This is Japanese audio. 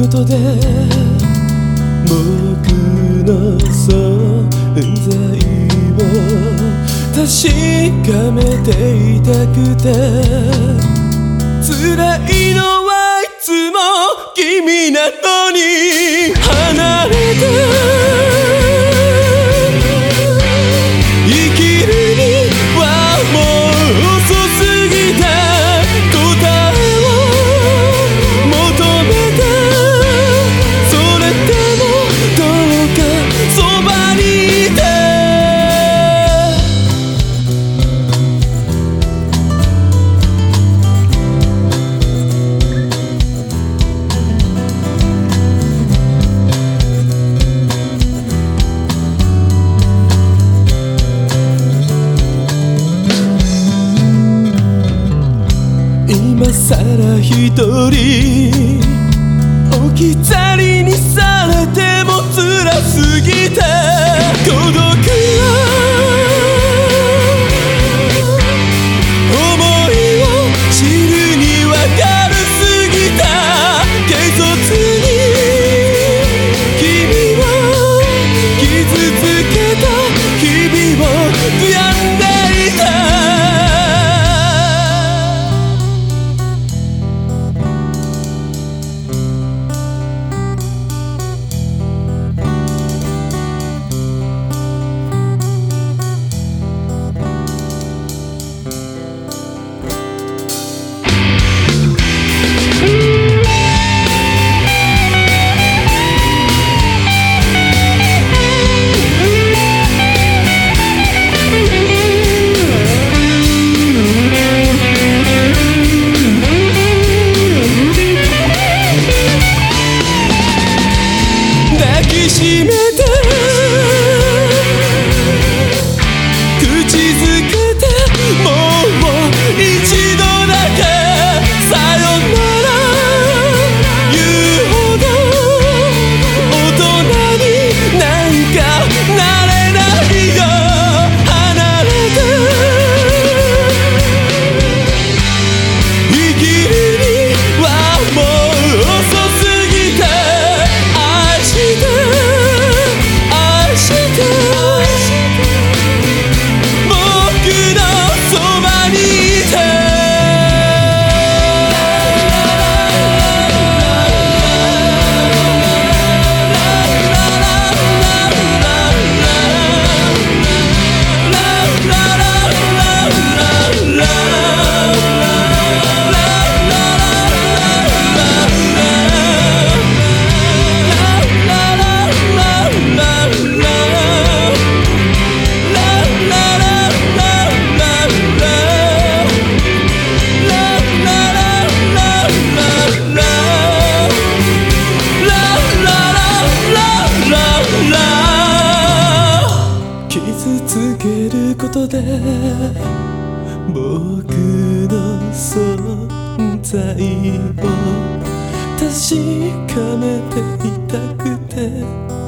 ことで僕の存在を確かめていたくて辛いのはいつも君なのに。離れて。今さら一人置き去りにされても辛すぎて在を確かめていたくて。